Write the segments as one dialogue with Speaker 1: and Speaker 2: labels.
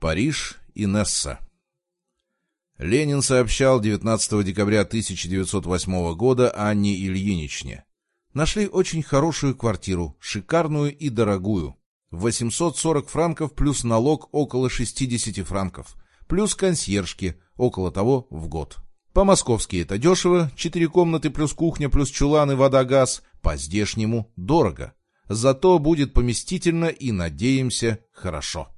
Speaker 1: Париж, Инесса. Ленин сообщал 19 декабря 1908 года Анне Ильиничне. Нашли очень хорошую квартиру, шикарную и дорогую. 840 франков плюс налог около 60 франков, плюс консьержки, около того в год. По-московски это дешево, 4 комнаты плюс кухня плюс чулан и вода-газ, по-здешнему дорого. Зато будет поместительно и, надеемся, хорошо.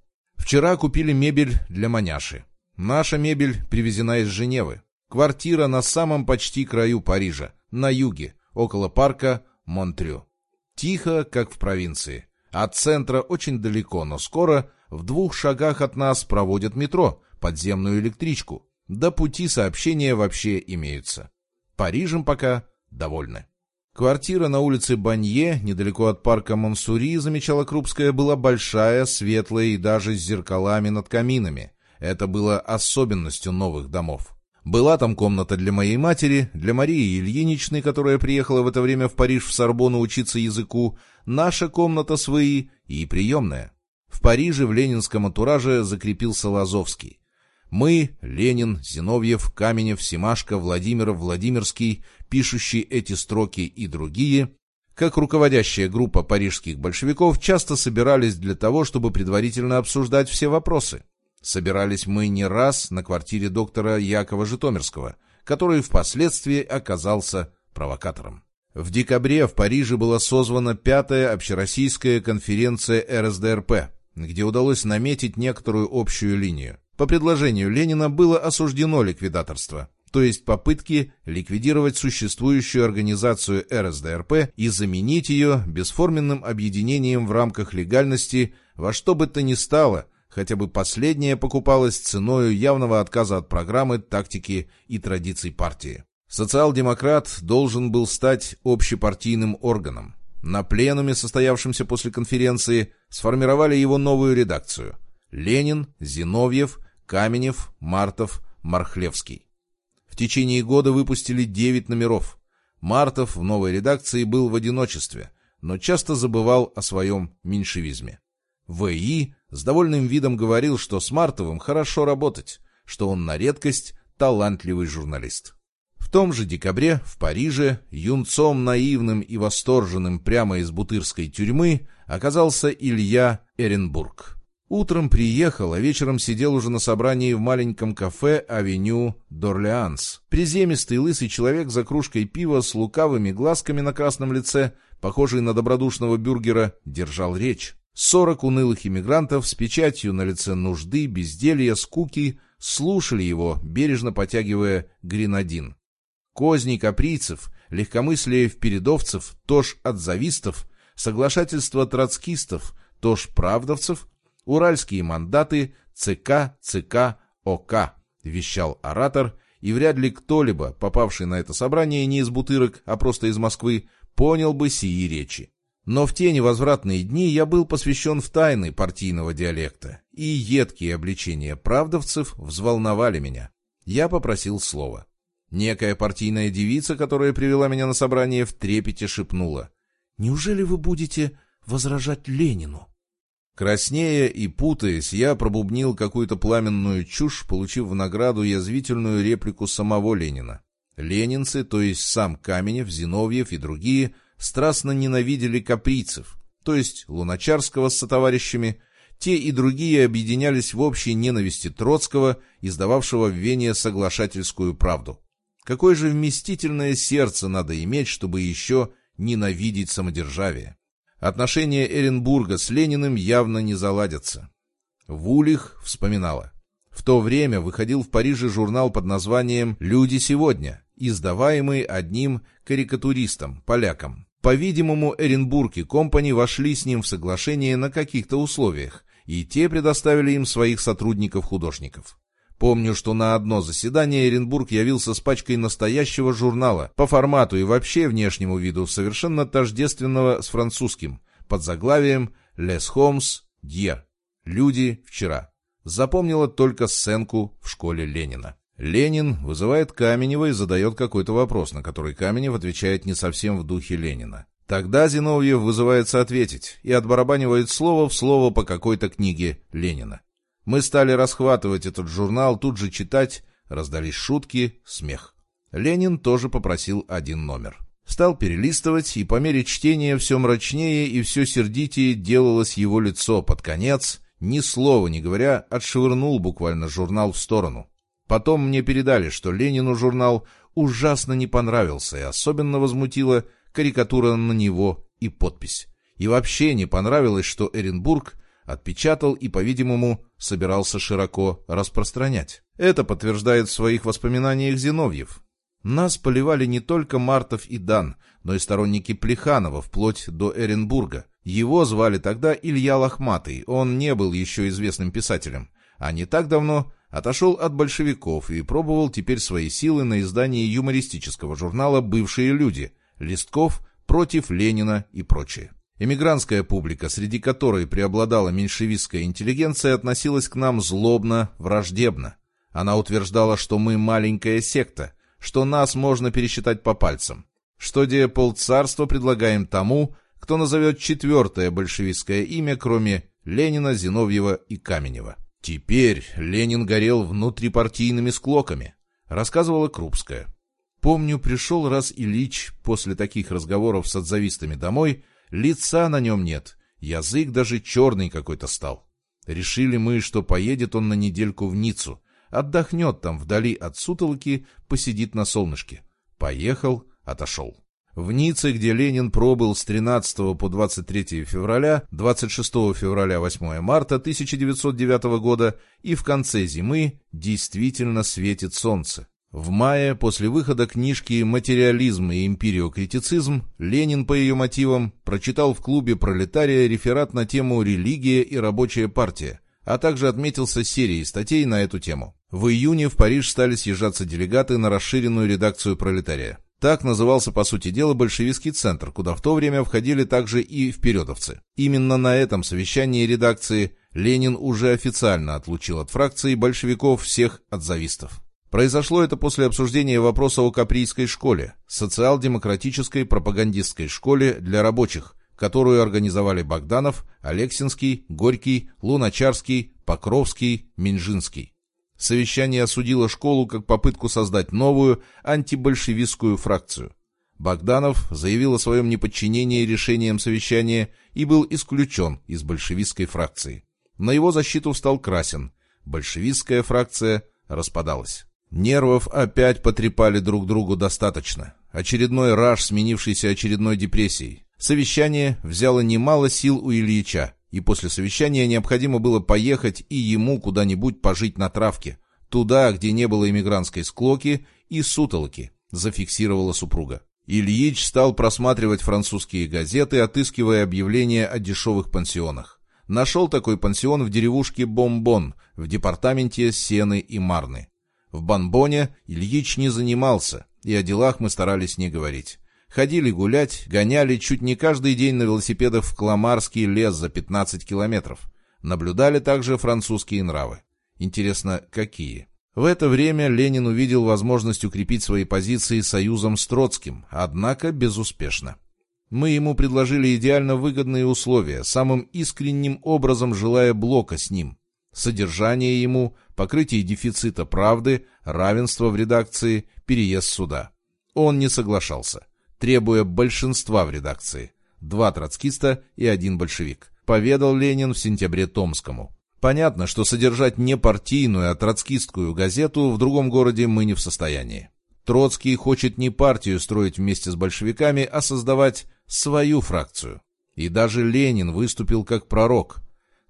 Speaker 1: Вчера купили мебель для маняши. Наша мебель привезена из Женевы. Квартира на самом почти краю Парижа, на юге, около парка Монтрю. Тихо, как в провинции. От центра очень далеко, но скоро в двух шагах от нас проводят метро, подземную электричку. До пути сообщения вообще имеются. Парижем пока довольны. Квартира на улице Банье, недалеко от парка Монсури, замечала Крупская, была большая, светлая и даже с зеркалами над каминами. Это было особенностью новых домов. Была там комната для моей матери, для Марии Ильиничны, которая приехала в это время в Париж в Сорбону учиться языку, наша комната свои и приемная. В Париже в ленинском антураже закрепился Лазовский. Мы, Ленин, Зиновьев, Каменев, Семашко, Владимиров, Владимирский, пишущие эти строки и другие, как руководящая группа парижских большевиков, часто собирались для того, чтобы предварительно обсуждать все вопросы. Собирались мы не раз на квартире доктора Якова Житомирского, который впоследствии оказался провокатором. В декабре в Париже была созвана пятая общероссийская конференция РСДРП, где удалось наметить некоторую общую линию. По предложению Ленина было осуждено ликвидаторство, то есть попытки ликвидировать существующую организацию РСДРП и заменить ее бесформенным объединением в рамках легальности во что бы то ни стало, хотя бы последнее покупалось ценою явного отказа от программы, тактики и традиций партии. Социал-демократ должен был стать общепартийным органом. На пленуме, состоявшемся после конференции, сформировали его новую редакцию. Ленин, Зиновьев, Каменев, Мартов, Мархлевский. В течение года выпустили 9 номеров. Мартов в новой редакции был в одиночестве, но часто забывал о своем меньшевизме. В.И. с довольным видом говорил, что с Мартовым хорошо работать, что он на редкость талантливый журналист. В том же декабре в Париже юнцом наивным и восторженным прямо из бутырской тюрьмы оказался Илья Эренбург. Утром приехал, а вечером сидел уже на собрании в маленьком кафе «Авеню Дорлеанс». Приземистый лысый человек за кружкой пива с лукавыми глазками на красном лице, похожий на добродушного бюргера, держал речь. Сорок унылых иммигрантов с печатью на лице нужды, безделья, скуки слушали его, бережно потягивая гренадин. Козни каприйцев, легкомыслие впередовцев, тож отзавистов, соглашательство троцкистов, тож правдовцев Уральские мандаты ЦК, ЦК, ОК, вещал оратор, и вряд ли кто-либо, попавший на это собрание не из Бутырок, а просто из Москвы, понял бы сии речи. Но в те невозвратные дни я был посвящен в тайны партийного диалекта, и едкие обличения правдовцев взволновали меня. Я попросил слова. Некая партийная девица, которая привела меня на собрание, в трепете шепнула. «Неужели вы будете возражать Ленину?» Краснея и путаясь, я пробубнил какую-то пламенную чушь, получив в награду язвительную реплику самого Ленина. Ленинцы, то есть сам Каменев, Зиновьев и другие, страстно ненавидели каприйцев, то есть Луначарского с сотоварищами, те и другие объединялись в общей ненависти Троцкого, издававшего в Вене соглашательскую правду. Какое же вместительное сердце надо иметь, чтобы еще ненавидеть самодержавие? Отношения Эренбурга с Лениным явно не заладятся. Вулих вспоминала. В то время выходил в Париже журнал под названием «Люди сегодня», издаваемый одним карикатуристом, поляком. По-видимому, Эренбург и компани вошли с ним в соглашение на каких-то условиях, и те предоставили им своих сотрудников-художников. Помню, что на одно заседание Эренбург явился с пачкой настоящего журнала, по формату и вообще внешнему виду совершенно тождественного с французским, под заглавием «Les Hommes d'hier» — «Люди вчера». Запомнила только сценку в школе Ленина. Ленин вызывает Каменева и задает какой-то вопрос, на который Каменев отвечает не совсем в духе Ленина. Тогда Зиновьев вызывается ответить и отбарабанивает слово в слово по какой-то книге Ленина. Мы стали расхватывать этот журнал, тут же читать, раздались шутки, смех. Ленин тоже попросил один номер. Стал перелистывать, и по мере чтения все мрачнее и все сердитее делалось его лицо под конец, ни слова не говоря, отшвырнул буквально журнал в сторону. Потом мне передали, что Ленину журнал ужасно не понравился, и особенно возмутила карикатура на него и подпись. И вообще не понравилось, что Эренбург отпечатал и, по-видимому, собирался широко распространять. Это подтверждает в своих воспоминаниях Зиновьев. Нас поливали не только Мартов и Дан, но и сторонники Плеханова, вплоть до Эренбурга. Его звали тогда Илья Лохматый, он не был еще известным писателем, а не так давно отошел от большевиков и пробовал теперь свои силы на издании юмористического журнала «Бывшие люди», листков против Ленина и прочее. Эмигрантская публика, среди которой преобладала меньшевистская интеллигенция, относилась к нам злобно, враждебно. Она утверждала, что мы маленькая секта, что нас можно пересчитать по пальцам, что где полцарства предлагаем тому, кто назовет четвертое большевистское имя, кроме Ленина, Зиновьева и Каменева. Теперь Ленин горел внутрипартийными склоками, рассказывала Крупская. Помню, пришел раз Ильич после таких разговоров с отзавистами домой, лица на нем нет, язык даже черный какой-то стал. Решили мы, что поедет он на недельку в Ниццу, отдохнет там вдали от сутолоки, посидит на солнышке. Поехал, отошел. В Ницце, где Ленин пробыл с 13 по 23 февраля, 26 февраля 8 марта 1909 года и в конце зимы действительно светит солнце. В мае, после выхода книжки «Материализм и империокритицизм», Ленин по ее мотивам прочитал в клубе «Пролетария» реферат на тему «Религия и рабочая партия», а также отметился серией статей на эту тему. В июне в Париж стали съезжаться делегаты на расширенную редакцию «Пролетария». Так назывался, по сути дела, большевистский центр, куда в то время входили также и впередовцы. Именно на этом совещании редакции Ленин уже официально отлучил от фракции большевиков всех отзавистов. Произошло это после обсуждения вопроса о Каприйской школе, социал-демократической пропагандистской школе для рабочих, которую организовали Богданов, Алексинский, Горький, Луначарский, Покровский, Минжинский. Совещание осудило школу как попытку создать новую антибольшевистскую фракцию. Богданов заявил о своем неподчинении решениям совещания и был исключен из большевистской фракции. На его защиту встал Красин. Большевистская фракция распадалась. Нервов опять потрепали друг другу достаточно. Очередной раж, сменившийся очередной депрессией. Совещание взяло немало сил у Ильича и после совещания необходимо было поехать и ему куда-нибудь пожить на травке, туда, где не было иммигрантской склоки и сутолоки, зафиксировала супруга. Ильич стал просматривать французские газеты, отыскивая объявления о дешевых пансионах. Нашел такой пансион в деревушке Бомбон в департаменте Сены и Марны. В Бомбоне Ильич не занимался, и о делах мы старались не говорить. Ходили гулять, гоняли чуть не каждый день на велосипедах в Кламарский лес за 15 километров. Наблюдали также французские нравы. Интересно, какие? В это время Ленин увидел возможность укрепить свои позиции союзом с Троцким, однако безуспешно. Мы ему предложили идеально выгодные условия, самым искренним образом желая блока с ним. Содержание ему, покрытие дефицита правды, равенство в редакции, переезд суда. Он не соглашался требуя большинства в редакции. Два троцкиста и один большевик. Поведал Ленин в сентябре Томскому. Понятно, что содержать не партийную, а троцкистскую газету в другом городе мы не в состоянии. Троцкий хочет не партию строить вместе с большевиками, а создавать свою фракцию. И даже Ленин выступил как пророк.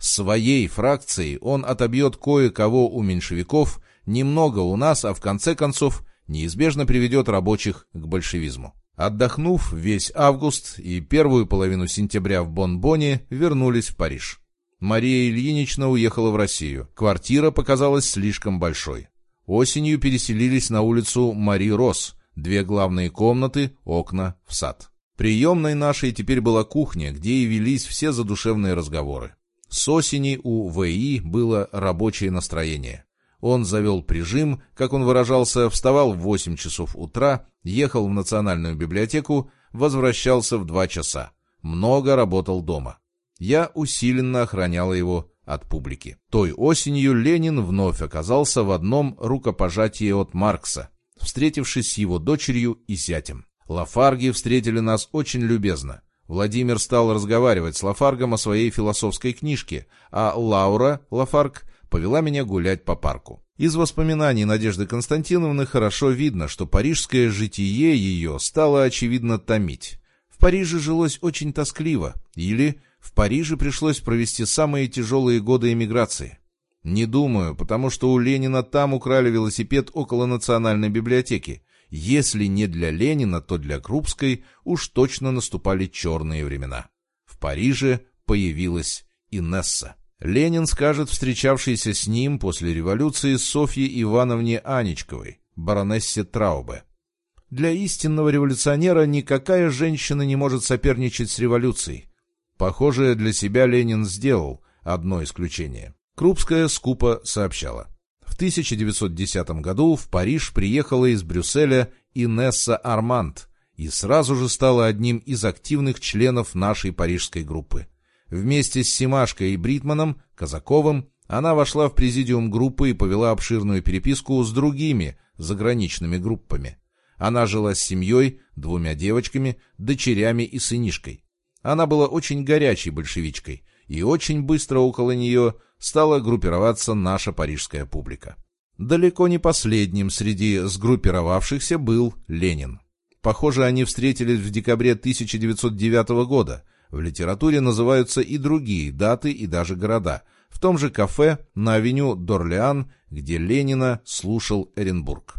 Speaker 1: Своей фракцией он отобьет кое-кого у меньшевиков, немного у нас, а в конце концов неизбежно приведет рабочих к большевизму. Отдохнув весь август и первую половину сентября в Бонбоне, вернулись в Париж. Мария Ильинична уехала в Россию. Квартира показалась слишком большой. Осенью переселились на улицу Мари Рос, две главные комнаты, окна в сад. Приемной нашей теперь была кухня, где и велись все задушевные разговоры. С осени у ВИ было рабочее настроение. Он завел прижим, как он выражался, вставал в 8 часов утра, ехал в Национальную библиотеку, возвращался в 2 часа. Много работал дома. Я усиленно охраняла его от публики. Той осенью Ленин вновь оказался в одном рукопожатии от Маркса, встретившись с его дочерью и зятем. Лафарги встретили нас очень любезно. Владимир стал разговаривать с Лафаргом о своей философской книжке, а Лаура Лафарг повела меня гулять по парку. Из воспоминаний Надежды Константиновны хорошо видно, что парижское житие ее стало, очевидно, томить. В Париже жилось очень тоскливо, или в Париже пришлось провести самые тяжелые годы эмиграции. Не думаю, потому что у Ленина там украли велосипед около Национальной библиотеки. Если не для Ленина, то для Крупской уж точно наступали черные времена. В Париже появилась Инесса. Ленин скажет встречавшейся с ним после революции Софье Ивановне Анечковой, баронессе Траубе. Для истинного революционера никакая женщина не может соперничать с революцией. Похожее для себя Ленин сделал, одно исключение. Крупская скупо сообщала. В 1910 году в Париж приехала из Брюсселя Инесса Арманд и сразу же стала одним из активных членов нашей парижской группы. Вместе с Симашкой и Бритманом, Казаковым, она вошла в президиум группы и повела обширную переписку с другими заграничными группами. Она жила с семьей, двумя девочками, дочерями и сынишкой. Она была очень горячей большевичкой, и очень быстро около нее стала группироваться наша парижская публика. Далеко не последним среди сгруппировавшихся был Ленин. Похоже, они встретились в декабре 1909 года, в литературе называются и другие даты и даже города. В том же кафе на авеню Дорлеан, где Ленина слушал Эренбург.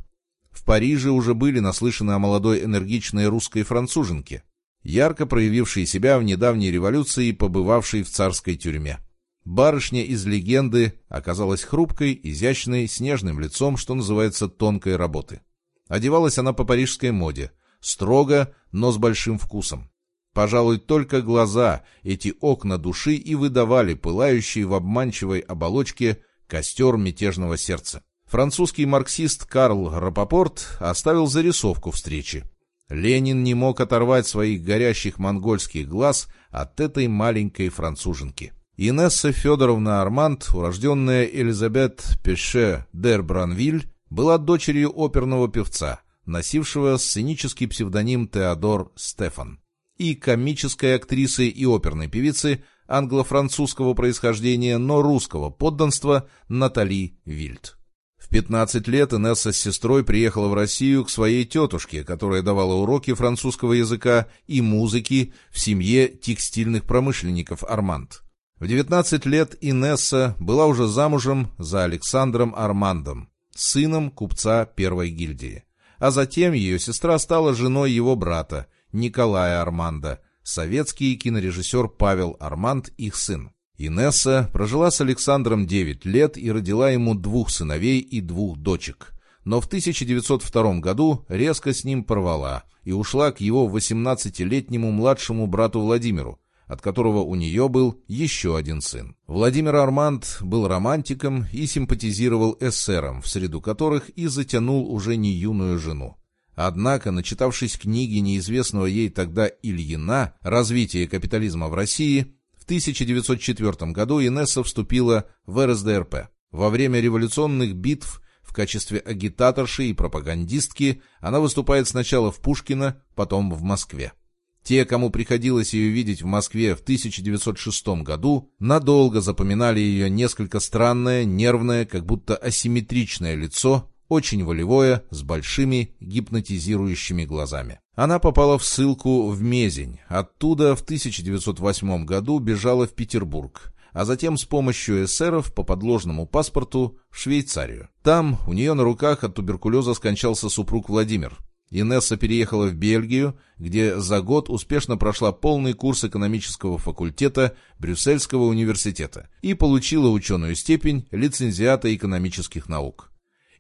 Speaker 1: В Париже уже были наслышаны о молодой энергичной русской француженке, ярко проявившей себя в недавней революции и побывавшей в царской тюрьме. Барышня из легенды оказалась хрупкой, изящной, с нежным лицом, что называется тонкой работы. Одевалась она по парижской моде, строго, но с большим вкусом. Пожалуй, только глаза, эти окна души и выдавали пылающий в обманчивой оболочке костер мятежного сердца. Французский марксист Карл Рапопорт оставил зарисовку встречи. Ленин не мог оторвать своих горящих монгольских глаз от этой маленькой француженки. Инесса Федоровна Арманд, урожденная Элизабет Пеше дер Бранвиль, была дочерью оперного певца, носившего сценический псевдоним Теодор Стефан и комической актрисы и оперной певицы англо-французского происхождения, но русского подданства Натали Вильд. В 15 лет Инесса с сестрой приехала в Россию к своей тетушке, которая давала уроки французского языка и музыки в семье текстильных промышленников Арманд. В 19 лет Инесса была уже замужем за Александром Армандом, сыном купца первой гильдии. А затем ее сестра стала женой его брата, Николая Арманда, советский кинорежиссер Павел Арманд, их сын. Инесса прожила с Александром 9 лет и родила ему двух сыновей и двух дочек. Но в 1902 году резко с ним порвала и ушла к его 18-летнему младшему брату Владимиру, от которого у нее был еще один сын. Владимир Арманд был романтиком и симпатизировал эсерам, в среду которых и затянул уже не юную жену. Однако, начитавшись книги неизвестного ей тогда Ильина «Развитие капитализма в России», в 1904 году Инесса вступила в РСДРП. Во время революционных битв в качестве агитаторши и пропагандистки она выступает сначала в Пушкино, потом в Москве. Те, кому приходилось ее видеть в Москве в 1906 году, надолго запоминали ее несколько странное, нервное, как будто асимметричное лицо очень волевое, с большими гипнотизирующими глазами. Она попала в ссылку в Мезень, оттуда в 1908 году бежала в Петербург, а затем с помощью эсеров по подложному паспорту в Швейцарию. Там у нее на руках от туберкулеза скончался супруг Владимир. Инесса переехала в Бельгию, где за год успешно прошла полный курс экономического факультета Брюссельского университета и получила ученую степень лицензиата экономических наук.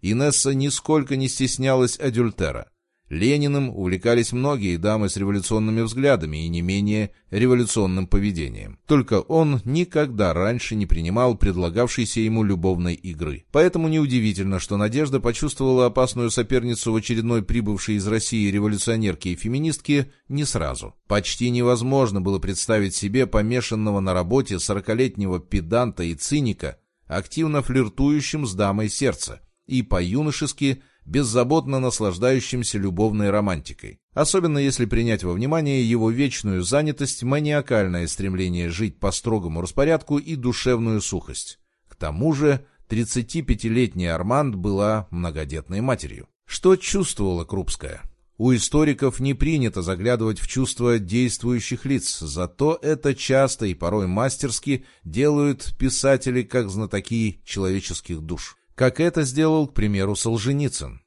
Speaker 1: Инесса нисколько не стеснялась адюльтера. Лениным увлекались многие дамы с революционными взглядами и не менее революционным поведением. Только он никогда раньше не принимал предлагавшейся ему любовной игры. Поэтому неудивительно, что Надежда почувствовала опасную соперницу в очередной прибывшей из России революционерке и феминистке не сразу. Почти невозможно было представить себе помешанного на работе сорокалетнего педанта и циника, активно флиртующим с дамой сердца, и по-юношески – беззаботно наслаждающимся любовной романтикой. Особенно если принять во внимание его вечную занятость, маниакальное стремление жить по строгому распорядку и душевную сухость. К тому же 35-летняя Арманд была многодетной матерью. Что чувствовала Крупская? У историков не принято заглядывать в чувства действующих лиц, зато это часто и порой мастерски делают писатели как знатоки человеческих душ как это сделал, к примеру, Солженицын.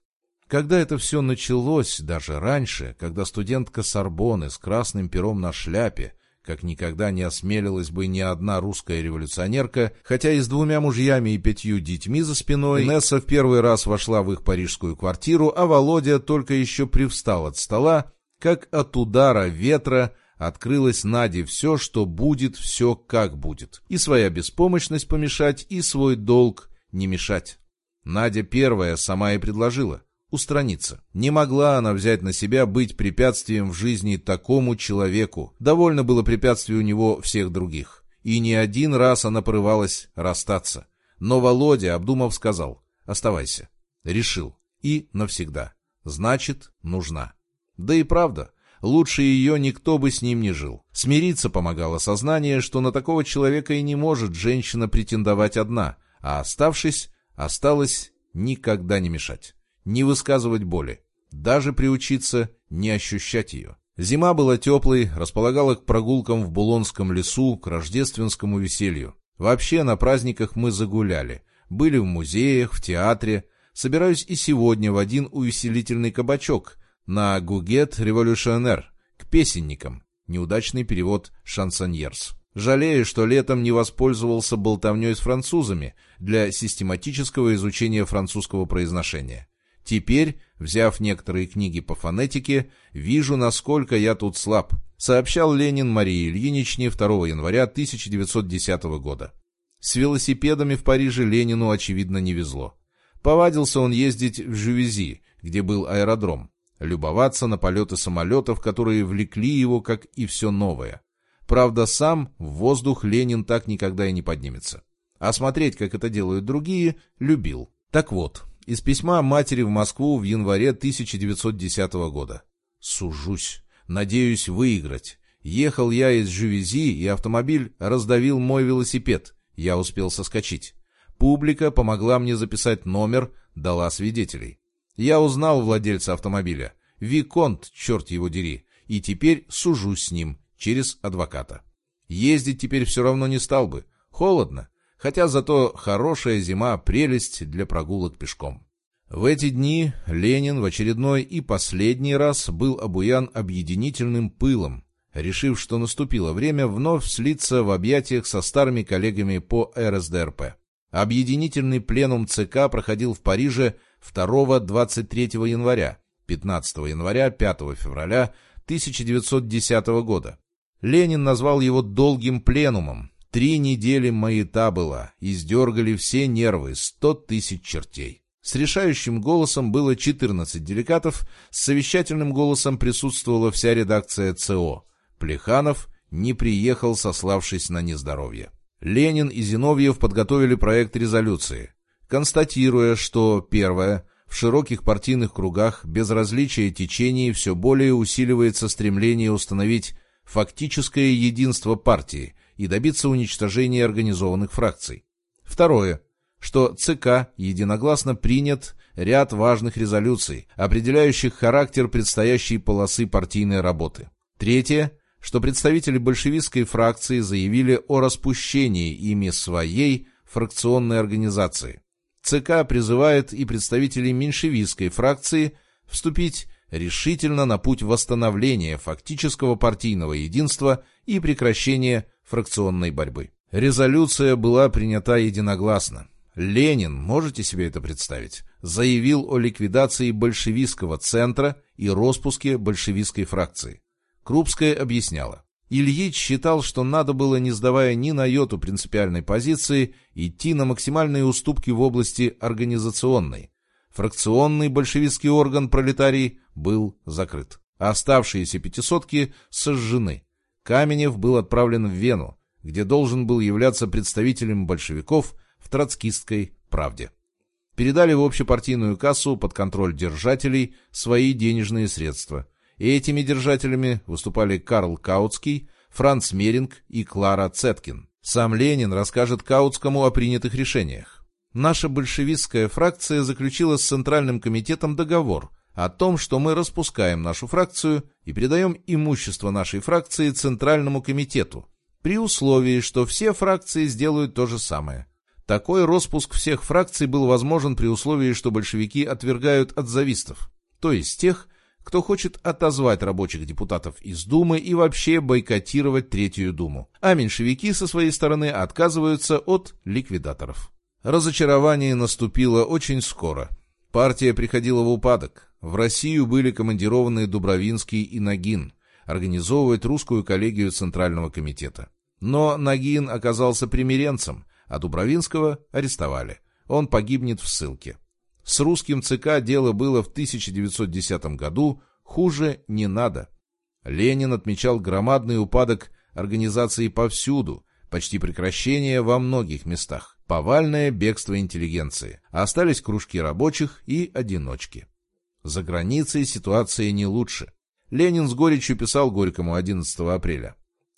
Speaker 1: Когда это все началось, даже раньше, когда студентка Сорбоны с красным пером на шляпе, как никогда не осмелилась бы ни одна русская революционерка, хотя и с двумя мужьями и пятью детьми за спиной, Несса в первый раз вошла в их парижскую квартиру, а Володя только еще привстал от стола, как от удара ветра открылось Наде все, что будет, все как будет. И своя беспомощность помешать, и свой долг не мешать. Надя первая сама и предложила устраниться. Не могла она взять на себя быть препятствием в жизни такому человеку. Довольно было препятствий у него всех других. И не один раз она порывалась расстаться. Но Володя, обдумав, сказал «Оставайся». Решил. И навсегда. Значит, нужна. Да и правда, лучше ее никто бы с ним не жил. Смириться помогало сознание, что на такого человека и не может женщина претендовать одна, а оставшись, осталось никогда не мешать, не высказывать боли, даже приучиться не ощущать ее. Зима была теплой, располагала к прогулкам в Булонском лесу, к рождественскому веселью. Вообще на праздниках мы загуляли, были в музеях, в театре. Собираюсь и сегодня в один увеселительный кабачок на Гугет Революционер, к песенникам. Неудачный перевод «Шансоньерс». Жалею, что летом не воспользовался болтовней с французами для систематического изучения французского произношения. Теперь, взяв некоторые книги по фонетике, вижу, насколько я тут слаб, сообщал Ленин Марии Ильиничне 2 января 1910 года. С велосипедами в Париже Ленину, очевидно, не везло. Повадился он ездить в Жювези, где был аэродром, любоваться на полеты самолетов, которые влекли его, как и все новое. Правда, сам в воздух Ленин так никогда и не поднимется. А смотреть, как это делают другие, любил. Так вот, из письма матери в Москву в январе 1910 года. «Сужусь. Надеюсь выиграть. Ехал я из Жювези, и автомобиль раздавил мой велосипед. Я успел соскочить. Публика помогла мне записать номер, дала свидетелей. Я узнал владельца автомобиля. Виконт, черт его дери. И теперь сужусь с ним через адвоката. Ездить теперь все равно не стал бы. Холодно. Хотя зато хорошая зима — прелесть для прогулок пешком. В эти дни Ленин в очередной и последний раз был обуян объединительным пылом, решив, что наступило время вновь слиться в объятиях со старыми коллегами по РСДРП. Объединительный пленум ЦК проходил в Париже 2-23 января, 15 января, 5 февраля 1910 года. Ленин назвал его «долгим пленумом». Три недели маята была, издергали все нервы, сто тысяч чертей. С решающим голосом было 14 делегатов, с совещательным голосом присутствовала вся редакция ЦО. Плеханов не приехал, сославшись на нездоровье. Ленин и Зиновьев подготовили проект резолюции, констатируя, что, первое, в широких партийных кругах безразличие течений все более усиливается стремление установить фактическое единство партии и добиться уничтожения организованных фракций. Второе, что ЦК единогласно принят ряд важных резолюций, определяющих характер предстоящей полосы партийной работы. Третье, что представители большевистской фракции заявили о распущении ими своей фракционной организации. ЦК призывает и представителей меньшевистской фракции вступить решительно на путь восстановления фактического партийного единства и прекращения фракционной борьбы. Резолюция была принята единогласно. Ленин, можете себе это представить, заявил о ликвидации большевистского центра и распуске большевистской фракции. Крупская объясняла. Ильич считал, что надо было, не сдавая ни на йоту принципиальной позиции, идти на максимальные уступки в области организационной. Фракционный большевистский орган пролетарий был закрыт. Оставшиеся пятисотки сожжены. Каменев был отправлен в Вену, где должен был являться представителем большевиков в троцкистской «Правде». Передали в общепартийную кассу под контроль держателей свои денежные средства. И этими держателями выступали Карл Каутский, Франц Меринг и Клара Цеткин. Сам Ленин расскажет Каутскому о принятых решениях. Наша большевистская фракция заключила с Центральным комитетом договор о том, что мы распускаем нашу фракцию и передаем имущество нашей фракции Центральному комитету, при условии, что все фракции сделают то же самое. Такой распуск всех фракций был возможен при условии, что большевики отвергают отзавистов, то есть тех, кто хочет отозвать рабочих депутатов из Думы и вообще бойкотировать Третью Думу, а меньшевики со своей стороны отказываются от ликвидаторов. Разочарование наступило очень скоро. Партия приходила в упадок. В Россию были командированы Дубровинский и Нагин организовывать русскую коллегию Центрального комитета. Но Нагин оказался примиренцем, а Дубровинского арестовали. Он погибнет в ссылке. С русским ЦК дело было в 1910 году, хуже не надо. Ленин отмечал громадный упадок организации повсюду, почти прекращение во многих местах, повальное бегство интеллигенции, остались кружки рабочих и одиночки. За границей ситуация не лучше. Ленин с горечью писал Горькому 11 апреля.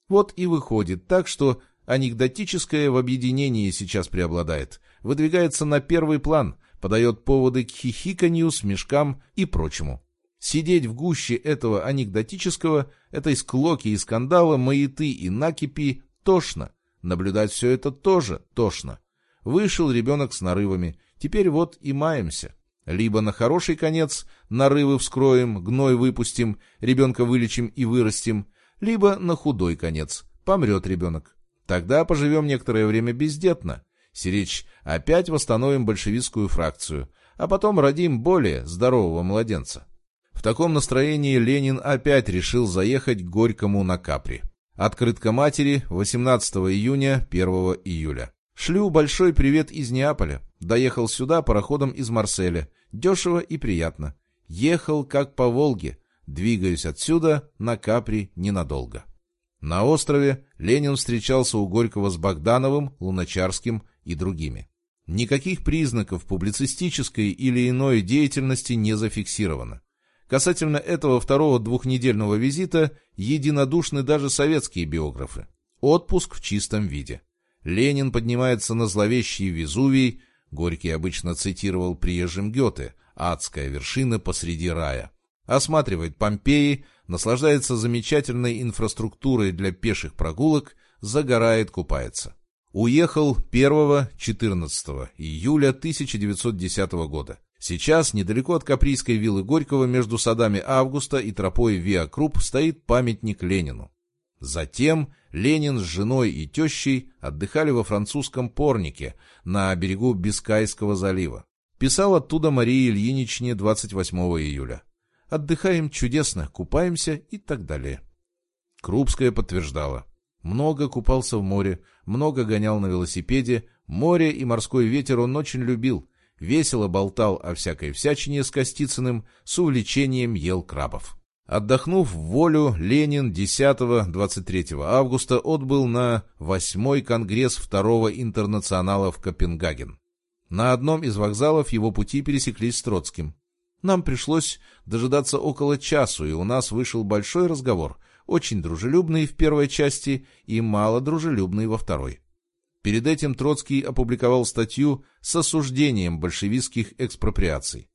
Speaker 1: Вот и выходит так, что анекдотическое в объединении сейчас преобладает, выдвигается на первый план, подает поводы к хихиканью, смешкам и прочему. Сидеть в гуще этого анекдотического, этой склоки и скандала, маяты и накипи тошно. Наблюдать все это тоже тошно. Вышел ребенок с нарывами, теперь вот и маемся. Либо на хороший конец нарывы вскроем, гной выпустим, ребенка вылечим и вырастим, либо на худой конец, помрет ребенок. Тогда поживем некоторое время бездетно. Сиречь опять восстановим большевистскую фракцию, а потом родим более здорового младенца. В таком настроении Ленин опять решил заехать к Горькому на Капри. Открытка матери 18 июня 1 июля. Шлю большой привет из Неаполя. Доехал сюда пароходом из Марселя. Дешево и приятно. Ехал как по Волге. Двигаюсь отсюда на Капри ненадолго. На острове Ленин встречался у Горького с Богдановым, Луначарским и другими. Никаких признаков публицистической или иной деятельности не зафиксировано. Касательно этого второго двухнедельного визита единодушны даже советские биографы. Отпуск в чистом виде. Ленин поднимается на зловещий Везувий, Горький обычно цитировал приезжим Гёте «Адская вершина посреди рая». Осматривает Помпеи, наслаждается замечательной инфраструктурой для пеших прогулок, загорает, купается. Уехал 1-14 июля 1910 года. Сейчас, недалеко от Каприйской виллы Горького, между садами Августа и тропой Виа Круп, стоит памятник Ленину. Затем Ленин с женой и тещей отдыхали во французском Порнике на берегу Бискайского залива. Писал оттуда Мария Ильиничне 28 июля. Отдыхаем чудесно, купаемся и так далее. Крупская подтверждала. Много купался в море, много гонял на велосипеде, море и морской ветер он очень любил, весело болтал о всякой всячине с Костицыным, с увлечением ел крабов. Отдохнув в волю, Ленин 10-23 августа отбыл на 8 конгресс Второго интернационала в Копенгаген. На одном из вокзалов его пути пересеклись с Троцким. Нам пришлось дожидаться около часу, и у нас вышел большой разговор, очень дружелюбный в первой части и мало дружелюбный во второй. Перед этим Троцкий опубликовал статью с осуждением большевистских экспроприаций.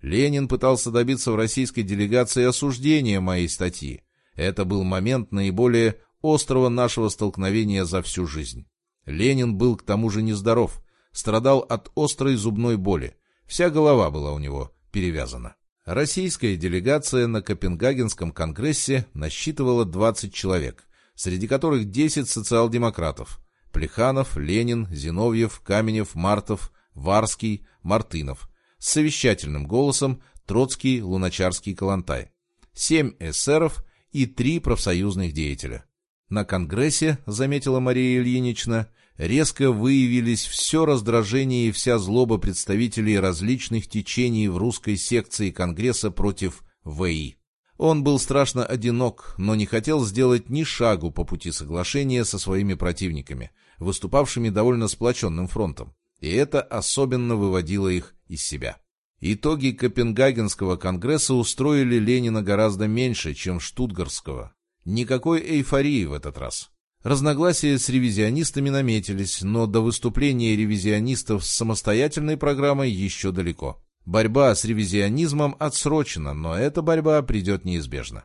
Speaker 1: Ленин пытался добиться в российской делегации осуждения моей статьи. Это был момент наиболее острого нашего столкновения за всю жизнь. Ленин был к тому же нездоров, страдал от острой зубной боли. Вся голова была у него перевязана. Российская делегация на Копенгагенском конгрессе насчитывала 20 человек, среди которых 10 социал-демократов – Плеханов, Ленин, Зиновьев, Каменев, Мартов, Варский, Мартынов. с совещательным голосом Троцкий, Луначарский, Калантай. Семь эсеров и три профсоюзных деятеля. На Конгрессе, заметила Мария Ильинична, резко выявились все раздражение и вся злоба представителей различных течений в русской секции Конгресса против ВИ. Он был страшно одинок, но не хотел сделать ни шагу по пути соглашения со своими противниками, выступавшими довольно сплоченным фронтом, и это особенно выводило их из себя. Итоги Копенгагенского конгресса устроили Ленина гораздо меньше, чем Штутгарского. Никакой эйфории в этот раз. Разногласия с ревизионистами наметились, но до выступления ревизионистов с самостоятельной программой еще далеко. Борьба с ревизионизмом отсрочена, но эта борьба придет неизбежно.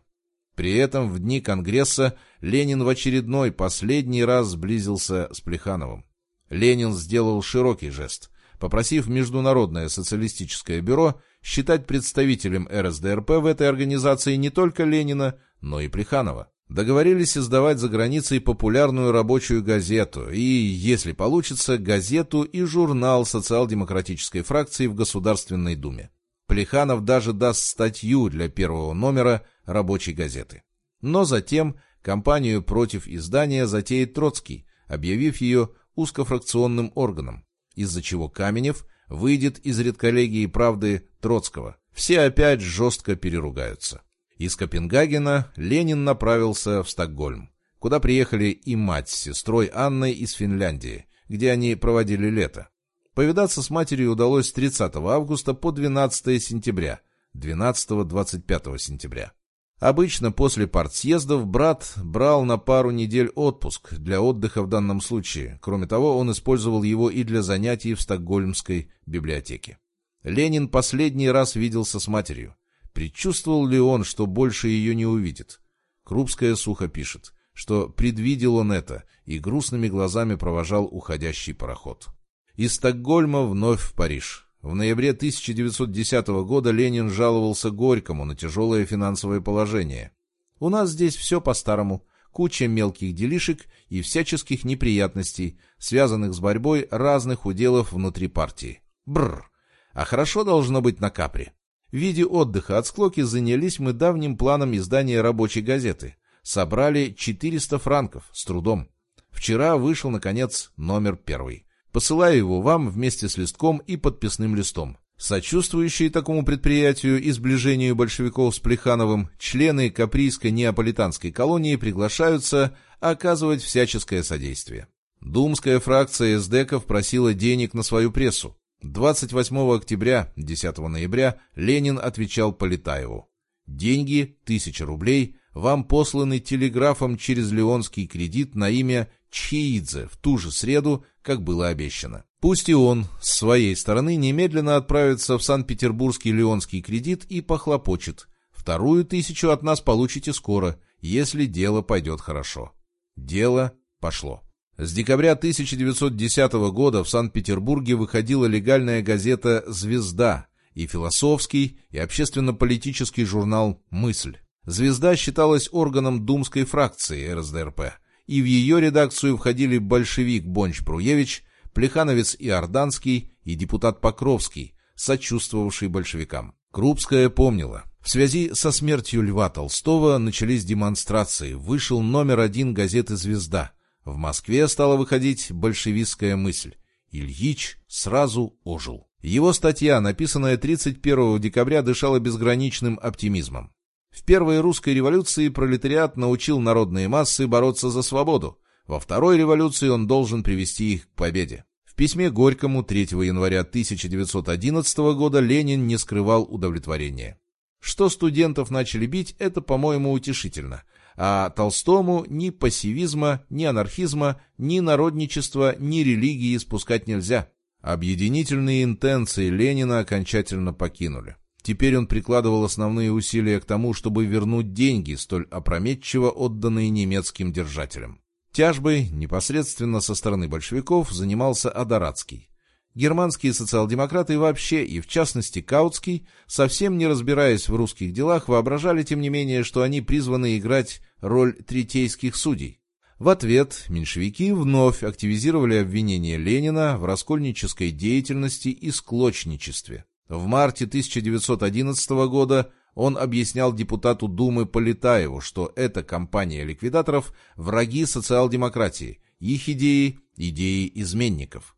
Speaker 1: При этом в дни Конгресса Ленин в очередной, последний раз сблизился с Плехановым. Ленин сделал широкий жест, попросив Международное социалистическое бюро считать представителем РСДРП в этой организации не только Ленина, но и Плеханова. Договорились издавать за границей популярную рабочую газету и, если получится, газету и журнал социал-демократической фракции в Государственной Думе. Плеханов даже даст статью для первого номера рабочей газеты. Но затем кампанию против издания затеет Троцкий, объявив ее узкофракционным органом, из-за чего Каменев выйдет из редколлегии правды Троцкого. Все опять жестко переругаются. Из Копенгагена Ленин направился в Стокгольм, куда приехали и мать с сестрой Анной из Финляндии, где они проводили лето. Повидаться с матерью удалось с 30 августа по 12 сентября, 12-25 сентября. Обычно после партсъездов брат брал на пару недель отпуск для отдыха в данном случае. Кроме того, он использовал его и для занятий в Стокгольмской библиотеке. Ленин последний раз виделся с матерью. Предчувствовал ли он, что больше ее не увидит? Крупская сухо пишет, что предвидел он это и грустными глазами провожал уходящий пароход. Из Стокгольма вновь в Париж. В ноябре 1910 года Ленин жаловался Горькому на тяжелое финансовое положение. «У нас здесь все по-старому. Куча мелких делишек и всяческих неприятностей, связанных с борьбой разных уделов внутри партии. Бррр. А хорошо должно быть на Капре. В виде отдыха от склоки занялись мы давним планом издания рабочей газеты. Собрали 400 франков, с трудом. Вчера вышел, наконец, номер первый. Посылаю его вам вместе с листком и подписным листом. Сочувствующие такому предприятию и сближению большевиков с Плехановым, члены Каприйско-Неаполитанской колонии приглашаются оказывать всяческое содействие. Думская фракция эсдеков просила денег на свою прессу. 28 октября, 10 ноября Ленин отвечал Полетаеву. «Деньги, тысяча рублей, вам посланы телеграфом через Леонский кредит на имя Чиидзе в ту же среду, как было обещано. Пусть и он, с своей стороны, немедленно отправится в Санкт-Петербургский Леонский кредит и похлопочет. Вторую тысячу от нас получите скоро, если дело пойдет хорошо». Дело пошло. С декабря 1910 года в Санкт-Петербурге выходила легальная газета «Звезда» и философский, и общественно-политический журнал «Мысль». «Звезда» считалась органом думской фракции РСДРП, и в ее редакцию входили большевик Бонч-Бруевич, Плехановец Иорданский и депутат Покровский, сочувствовавший большевикам. Крупская помнила. В связи со смертью Льва Толстого начались демонстрации, вышел номер один газеты «Звезда», в Москве стала выходить большевистская мысль. Ильич сразу ожил. Его статья, написанная 31 декабря, дышала безграничным оптимизмом. В первой русской революции пролетариат научил народные массы бороться за свободу. Во второй революции он должен привести их к победе. В письме Горькому 3 января 1911 года Ленин не скрывал удовлетворения. Что студентов начали бить, это, по-моему, утешительно – а Толстому ни пассивизма, ни анархизма, ни народничества, ни религии спускать нельзя. Объединительные интенции Ленина окончательно покинули. Теперь он прикладывал основные усилия к тому, чтобы вернуть деньги, столь опрометчиво отданные немецким держателям. Тяжбой непосредственно со стороны большевиков занимался Адорадский. Германские социал-демократы вообще, и в частности Каутский, совсем не разбираясь в русских делах, воображали, тем не менее, что они призваны играть роль третейских судей. В ответ меньшевики вновь активизировали обвинение Ленина в раскольнической деятельности и склочничестве. В марте 1911 года он объяснял депутату Думы Полетаеву, что эта компания ликвидаторов – враги социал-демократии, их идеи – идеи изменников.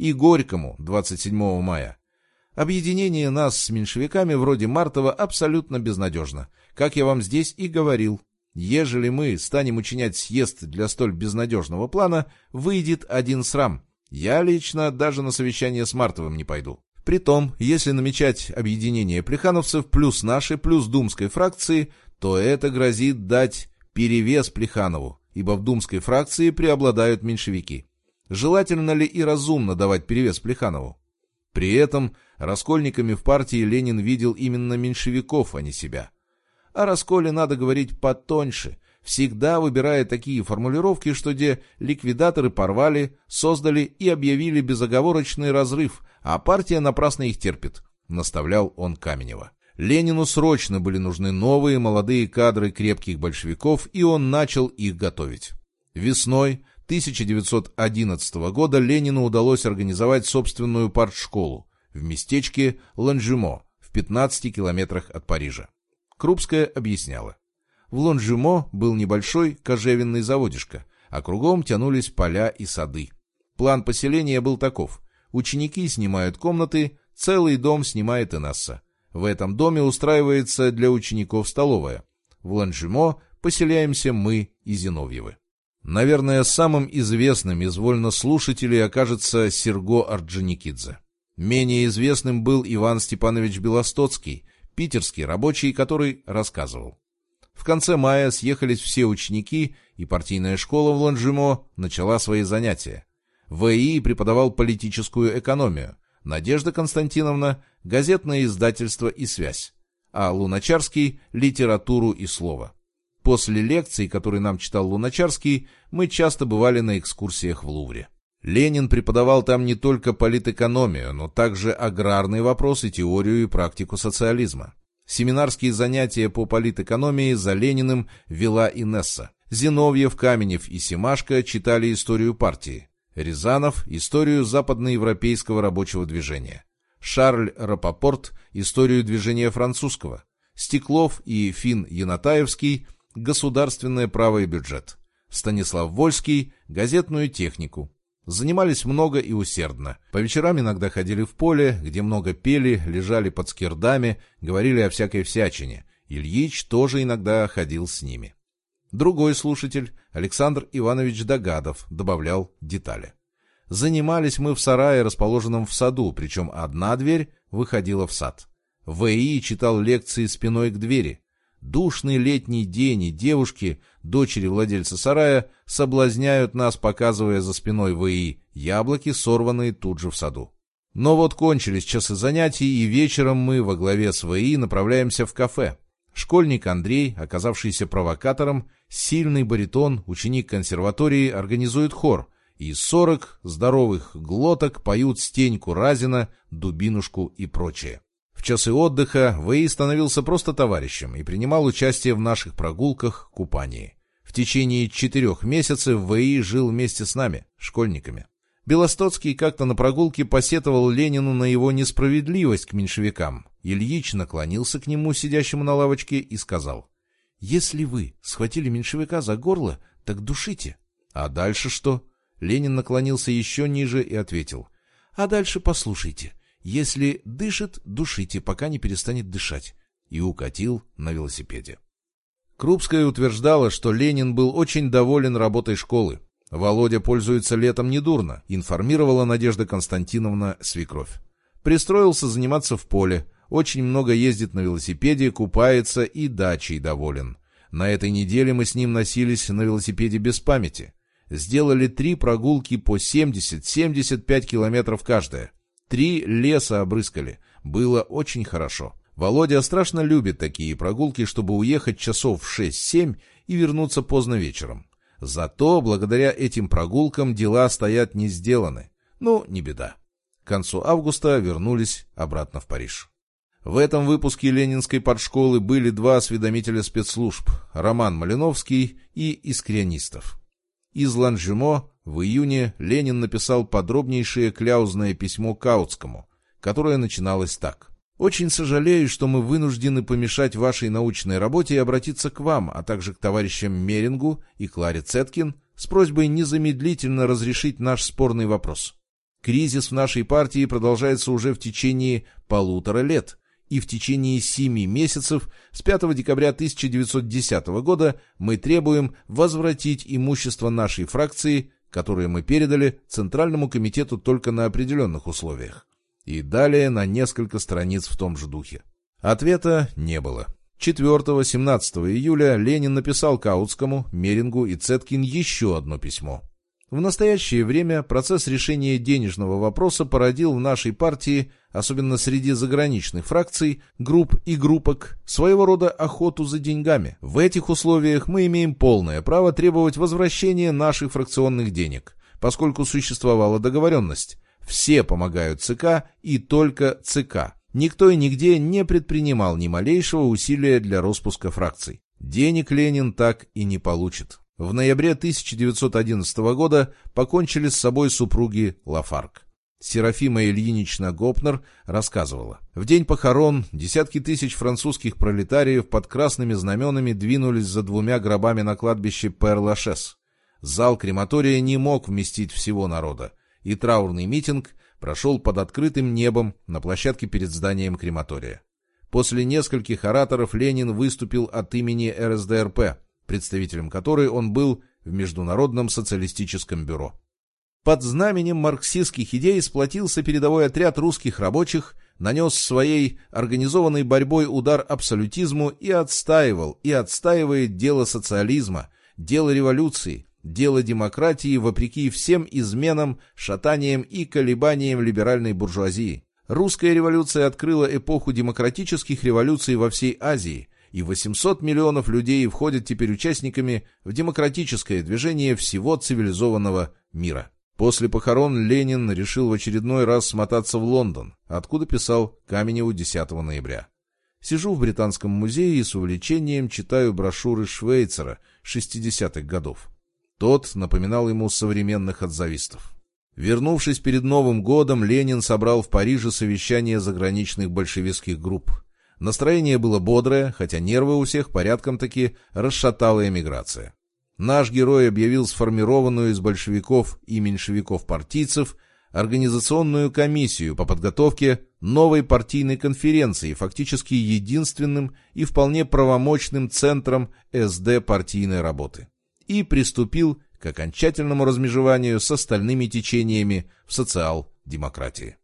Speaker 1: И Горькому 27 мая. Объединение нас с меньшевиками вроде Мартова абсолютно безнадежно. Как я вам здесь и говорил, ежели мы станем учинять съезд для столь безнадежного плана, выйдет один срам. Я лично даже на совещание с Мартовым не пойду. Притом, если намечать объединение плехановцев плюс нашей, плюс думской фракции, то это грозит дать перевес Плеханову, ибо в думской фракции преобладают меньшевики. Желательно ли и разумно давать перевес Плеханову? При этом раскольниками в партии Ленин видел именно меньшевиков, а не себя. О расколе надо говорить потоньше, всегда выбирая такие формулировки, что где ликвидаторы порвали, создали и объявили безоговорочный разрыв, а партия напрасно их терпит, наставлял он Каменева. Ленину срочно были нужны новые молодые кадры крепких большевиков, и он начал их готовить. Весной 1911 года Ленину удалось организовать собственную партшколу в местечке Ланжимо в 15 километрах от Парижа. Крупская объясняла. В Лонжимо был небольшой кожевенный заводишко, а кругом тянулись поля и сады. План поселения был таков. Ученики снимают комнаты, целый дом снимает Инесса. В этом доме устраивается для учеников столовая. В Ланжимо поселяемся мы и Зиновьевы. Наверное, самым известным из вольнослушателей окажется Серго Орджоникидзе. Менее известным был Иван Степанович Белостоцкий, питерский рабочий, который рассказывал. В конце мая съехались все ученики, и партийная школа в Ланжимо начала свои занятия. ВИ преподавал политическую экономию, Надежда Константиновна – газетное издательство и связь, а Луначарский – литературу и слово. После лекций, которые нам читал Луначарский, мы часто бывали на экскурсиях в Лувре. Ленин преподавал там не только политэкономию, но также аграрные вопросы, теорию и практику социализма. Семинарские занятия по политэкономии за Лениным вела Инесса. Зиновьев, Каменев и Семашко читали историю партии. Рязанов – историю западноевропейского рабочего движения. Шарль Рапопорт – историю движения французского. Стеклов и Фин Янатаевский – государственное право и бюджет. Станислав Вольский – газетную технику. Занимались много и усердно. По вечерам иногда ходили в поле, где много пели, лежали под скирдами, говорили о всякой всячине. Ильич тоже иногда ходил с ними. Другой слушатель, Александр Иванович Догадов, добавлял детали. Занимались мы в сарае, расположенном в саду, причем одна дверь выходила в сад. В.И. читал лекции спиной к двери. Душный летний день, и девушки, дочери владельца сарая, соблазняют нас, показывая за спиной ВИ яблоки, сорванные тут же в саду. Но вот кончились часы занятий, и вечером мы во главе с ВИ направляемся в кафе. Школьник Андрей, оказавшийся провокатором, сильный баритон, ученик консерватории, организует хор, и сорок здоровых глоток поют Стеньку Разина, Дубинушку и прочее. В часы отдыха Вэй становился просто товарищем и принимал участие в наших прогулках, купании. В течение четырех месяцев Вэй жил вместе с нами, школьниками. Белостоцкий как-то на прогулке посетовал Ленину на его несправедливость к меньшевикам. Ильич наклонился к нему, сидящему на лавочке, и сказал, «Если вы схватили меньшевика за горло, так душите». «А дальше что?» Ленин наклонился еще ниже и ответил, «А дальше послушайте. Если дышит, душите, пока не перестанет дышать. И укатил на велосипеде. Крупская утверждала, что Ленин был очень доволен работой школы. Володя пользуется летом недурно, информировала Надежда Константиновна свекровь. Пристроился заниматься в поле, очень много ездит на велосипеде, купается и дачей доволен. На этой неделе мы с ним носились на велосипеде без памяти. Сделали три прогулки по 70-75 километров каждая. Три леса обрыскали. Было очень хорошо. Володя страшно любит такие прогулки, чтобы уехать часов в 6-7 и вернуться поздно вечером. Зато благодаря этим прогулкам дела стоят не сделаны. Ну, не беда. К концу августа вернулись обратно в Париж. В этом выпуске Ленинской подшколы были два осведомителя спецслужб – Роман Малиновский и Искрянистов. Из Ланжимо в июне Ленин написал подробнейшее кляузное письмо Каутскому, которое начиналось так. Очень сожалею, что мы вынуждены помешать вашей научной работе и обратиться к вам, а также к товарищам Мерингу и Кларе Цеткин с просьбой незамедлительно разрешить наш спорный вопрос. Кризис в нашей партии продолжается уже в течение полутора лет, и в течение семи месяцев с 5 декабря 1910 года мы требуем возвратить имущество нашей фракции, которое мы передали Центральному комитету только на определенных условиях. И далее на несколько страниц в том же духе. Ответа не было. 4-17 июля Ленин написал Каутскому, Мерингу и Цеткин еще одно письмо. В настоящее время процесс решения денежного вопроса породил в нашей партии, особенно среди заграничных фракций, групп и группок, своего рода охоту за деньгами. В этих условиях мы имеем полное право требовать возвращения наших фракционных денег, поскольку существовала договоренность все помогают ЦК и только ЦК. Никто и нигде не предпринимал ни малейшего усилия для распуска фракций. Денег Ленин так и не получит. В ноябре 1911 года покончили с собой супруги Лафарк. Серафима Ильинична Гопнер рассказывала. В день похорон десятки тысяч французских пролетариев под красными знаменами двинулись за двумя гробами на кладбище Пер-Лашес. Зал крематория не мог вместить всего народа и траурный митинг прошел под открытым небом на площадке перед зданием крематория. После нескольких ораторов Ленин выступил от имени РСДРП, представителем которой он был в Международном социалистическом бюро. Под знаменем марксистских идей сплотился передовой отряд русских рабочих, нанес своей организованной борьбой удар абсолютизму и отстаивал, и отстаивает дело социализма, дело революции, Дело демократии вопреки всем изменам, шатаниям и колебаниям либеральной буржуазии. Русская революция открыла эпоху демократических революций во всей Азии, и 800 миллионов людей входят теперь участниками в демократическое движение всего цивилизованного мира. После похорон Ленин решил в очередной раз смотаться в Лондон, откуда писал Каменеву 10 ноября. Сижу в Британском музее и с увлечением читаю брошюры Швейцера 60-х годов. Тот напоминал ему современных отзавистов. Вернувшись перед Новым годом, Ленин собрал в Париже совещание заграничных большевистских групп. Настроение было бодрое, хотя нервы у всех порядком таки расшатала эмиграция. Наш герой объявил сформированную из большевиков и меньшевиков-партийцев организационную комиссию по подготовке новой партийной конференции, фактически единственным и вполне правомочным центром СД партийной работы и приступил к окончательному размежеванию с остальными течениями в социал-демократии.